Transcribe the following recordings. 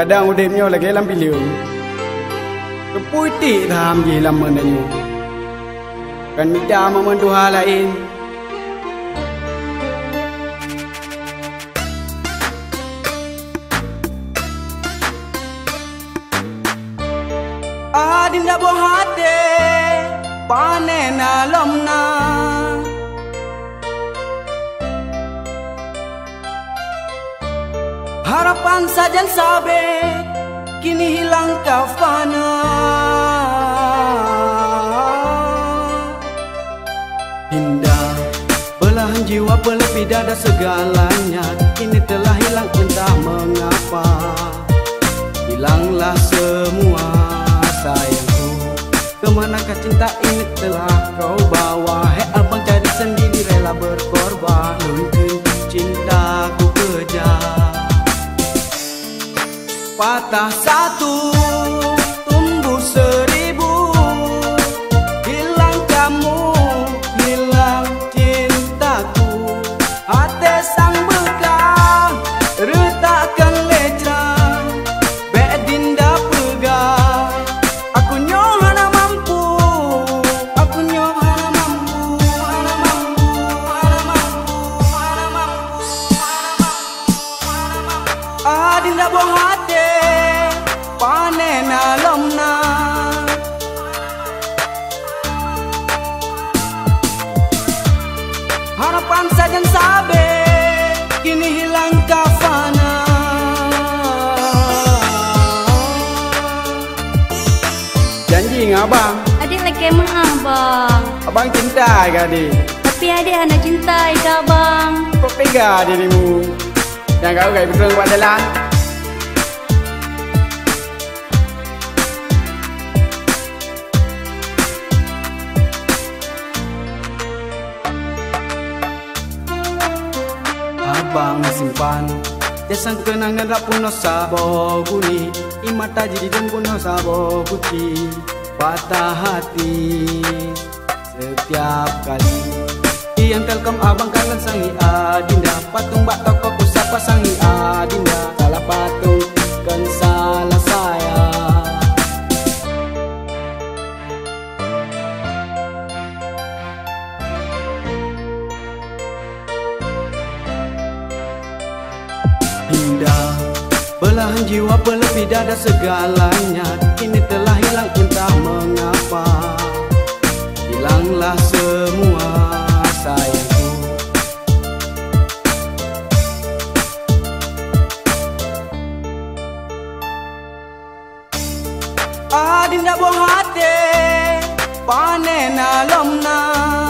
Kadang udipnya lagi dalam pilihan. Kepuiti taham je lama nanyo. Kan minta mementu hal lain. Bohate panen alamna. Harapan saja sabe kini hilang kafana. Indah belahan jiwa pelebih dada segalanya Kini telah hilang entah mengapa. Hilanglah semua sayangku Kemanakah cinta ini telah kau bawa? Hei Patah satu Harapan saja sabe Kini hilang kafana. Janji dengan abang? Adik lagi emang abang. Abang cinta ke adik? Tapi adik anak cintai ke abang? Kau tega dirimu Jangan kau gaya betul buat jalan Abang simpan. Jasang kenangan tak puno sabo guni. Imata jadi dan puno sabo kuci Patah hati Setiap kali. Yang telkom abang kangen sangi adinda. Patung bak toko kusapa sangi adinda Belahan jiwa pelebih dada segalanya. Kini telah hilang entah mengapa. Hilanglah semua sayangku. Adinda buah hati Panen alamna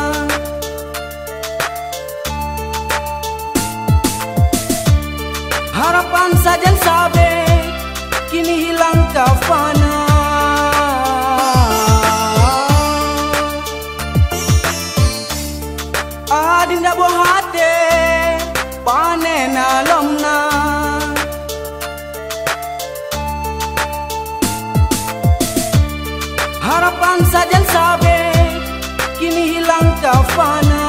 Harapan saja sabe Kini hilang kafana. Adinda buah hati Panen alamna Harapan saja sabe Kini hilang kafana